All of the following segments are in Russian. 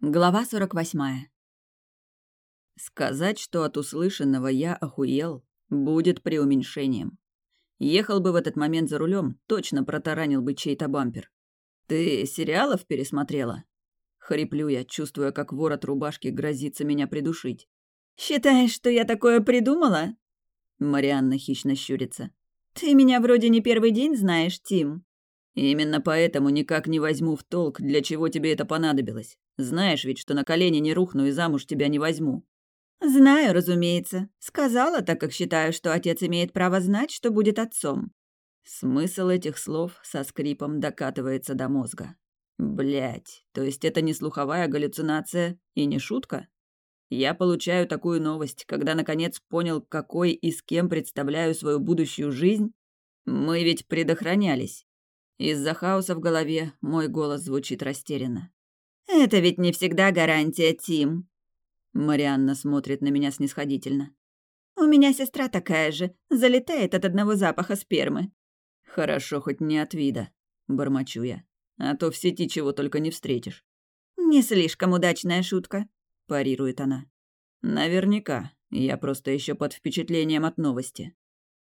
Глава 48. Сказать, что от услышанного я охуел, будет преуменьшением. Ехал бы в этот момент за рулем, точно протаранил бы чей-то бампер. «Ты сериалов пересмотрела?» Хриплю я, чувствуя, как ворот рубашки грозится меня придушить. «Считаешь, что я такое придумала?» Марианна хищно щурится. «Ты меня вроде не первый день знаешь, Тим». «Именно поэтому никак не возьму в толк, для чего тебе это понадобилось. Знаешь ведь, что на колени не рухну и замуж тебя не возьму». «Знаю, разумеется. Сказала, так как считаю, что отец имеет право знать, что будет отцом». Смысл этих слов со скрипом докатывается до мозга. Блять, то есть это не слуховая галлюцинация и не шутка? Я получаю такую новость, когда наконец понял, какой и с кем представляю свою будущую жизнь. Мы ведь предохранялись. Из-за хаоса в голове мой голос звучит растерянно. «Это ведь не всегда гарантия, Тим». Марианна смотрит на меня снисходительно. «У меня сестра такая же, залетает от одного запаха спермы». «Хорошо, хоть не от вида», — бормочу я. «А то в сети чего только не встретишь». «Не слишком удачная шутка», — парирует она. «Наверняка. Я просто еще под впечатлением от новости».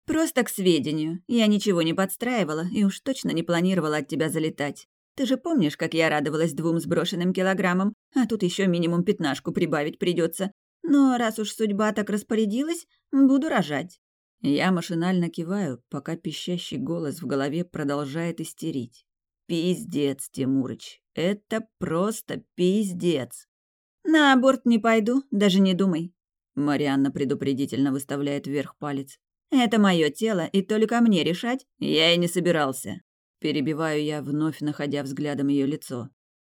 «Просто к сведению. Я ничего не подстраивала и уж точно не планировала от тебя залетать. Ты же помнишь, как я радовалась двум сброшенным килограммам, а тут еще минимум пятнашку прибавить придется. Но раз уж судьба так распорядилась, буду рожать». Я машинально киваю, пока пищащий голос в голове продолжает истерить. «Пиздец, Тимурыч, это просто пиздец!» «На аборт не пойду, даже не думай», — Марианна предупредительно выставляет вверх палец. «Это мое тело, и только мне решать я и не собирался». Перебиваю я, вновь находя взглядом ее лицо.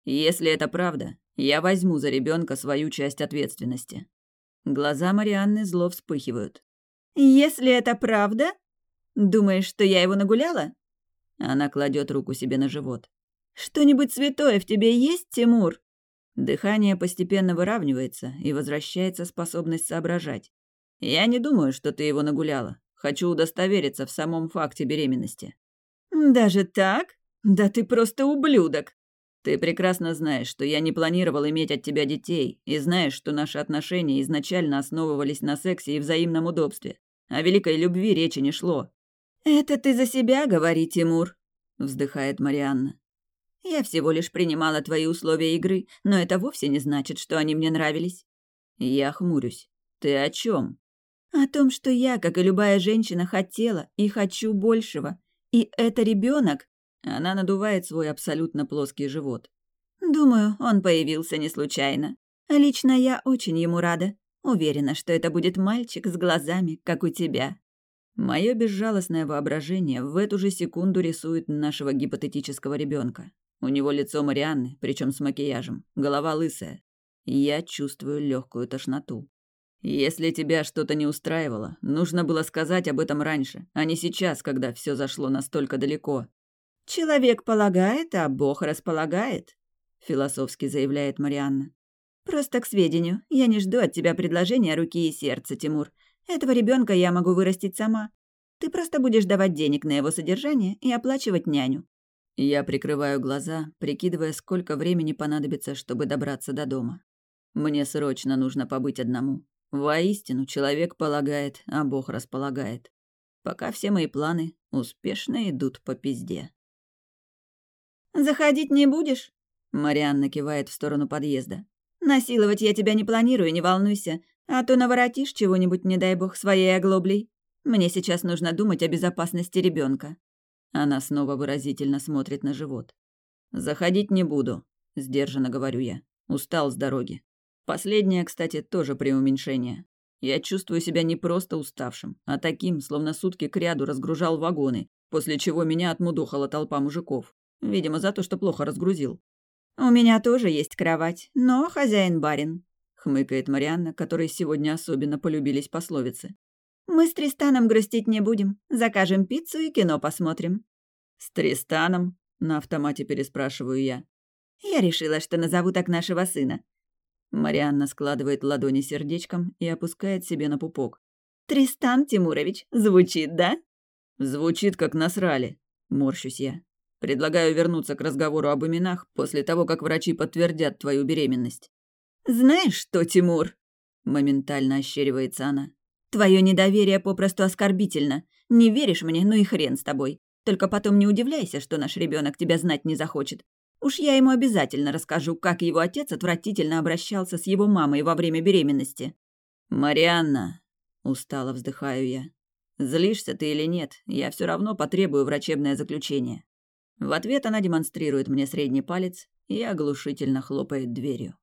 Если это правда, я возьму за ребенка свою часть ответственности. Глаза Марианны зло вспыхивают. Если это правда? Думаешь, что я его нагуляла? Она кладет руку себе на живот. Что-нибудь святое в тебе есть, Тимур? Дыхание постепенно выравнивается, и возвращается способность соображать. Я не думаю, что ты его нагуляла. Хочу удостовериться в самом факте беременности. «Даже так? Да ты просто ублюдок!» «Ты прекрасно знаешь, что я не планировал иметь от тебя детей, и знаешь, что наши отношения изначально основывались на сексе и взаимном удобстве. О великой любви речи не шло». «Это ты за себя говори, Тимур», — вздыхает Марианна. «Я всего лишь принимала твои условия игры, но это вовсе не значит, что они мне нравились». Я хмурюсь. «Ты о чем? «О том, что я, как и любая женщина, хотела и хочу большего, и это ребенок. Она надувает свой абсолютно плоский живот. Думаю, он появился не случайно. Лично я очень ему рада. Уверена, что это будет мальчик с глазами, как у тебя. Мое безжалостное воображение в эту же секунду рисует нашего гипотетического ребенка. У него лицо Марианны, причем с макияжем, голова лысая. Я чувствую легкую тошноту. Если тебя что-то не устраивало, нужно было сказать об этом раньше, а не сейчас, когда все зашло настолько далеко. Человек полагает, а Бог располагает, философски заявляет Марианна. Просто к сведению, я не жду от тебя предложения руки и сердца, Тимур. Этого ребенка я могу вырастить сама. Ты просто будешь давать денег на его содержание и оплачивать няню. Я прикрываю глаза, прикидывая, сколько времени понадобится, чтобы добраться до дома. Мне срочно нужно побыть одному. Воистину, человек полагает, а Бог располагает. Пока все мои планы успешно идут по пизде. «Заходить не будешь?» Марианна кивает в сторону подъезда. «Насиловать я тебя не планирую, не волнуйся, а то наворотишь чего-нибудь, не дай бог, своей оглоблей. Мне сейчас нужно думать о безопасности ребенка. Она снова выразительно смотрит на живот. «Заходить не буду», — сдержанно говорю я. Устал с дороги. Последнее, кстати, тоже преуменьшение. Я чувствую себя не просто уставшим, а таким, словно сутки кряду разгружал вагоны, после чего меня отмудохала толпа мужиков. Видимо, за то, что плохо разгрузил. «У меня тоже есть кровать, но хозяин барин», — хмыкает Марианна, которой сегодня особенно полюбились пословицы. «Мы с Тристаном грустить не будем. Закажем пиццу и кино посмотрим». «С Тристаном?» — на автомате переспрашиваю я. «Я решила, что назову так нашего сына. Марианна складывает ладони сердечком и опускает себе на пупок. «Тристан Тимурович, звучит, да?» «Звучит, как насрали», — морщусь я. Предлагаю вернуться к разговору об именах после того, как врачи подтвердят твою беременность». «Знаешь что, Тимур?» Моментально ощеривается она. «Твое недоверие попросту оскорбительно. Не веришь мне, ну и хрен с тобой. Только потом не удивляйся, что наш ребенок тебя знать не захочет. Уж я ему обязательно расскажу, как его отец отвратительно обращался с его мамой во время беременности». «Марианна», — устало вздыхаю я, — «злишься ты или нет, я все равно потребую врачебное заключение». В ответ она демонстрирует мне средний палец и оглушительно хлопает дверью.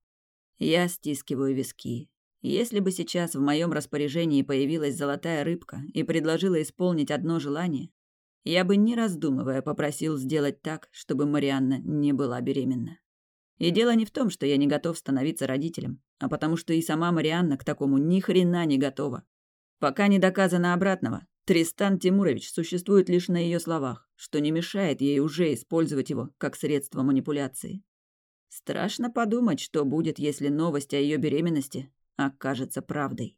Я стискиваю виски. Если бы сейчас в моем распоряжении появилась золотая рыбка и предложила исполнить одно желание, я бы, не раздумывая, попросил сделать так, чтобы Марианна не была беременна. И дело не в том, что я не готов становиться родителем, а потому что и сама Марианна к такому ни хрена не готова. Пока не доказано обратного, Тристан Тимурович существует лишь на ее словах, что не мешает ей уже использовать его как средство манипуляции. Страшно подумать, что будет, если новость о ее беременности окажется правдой.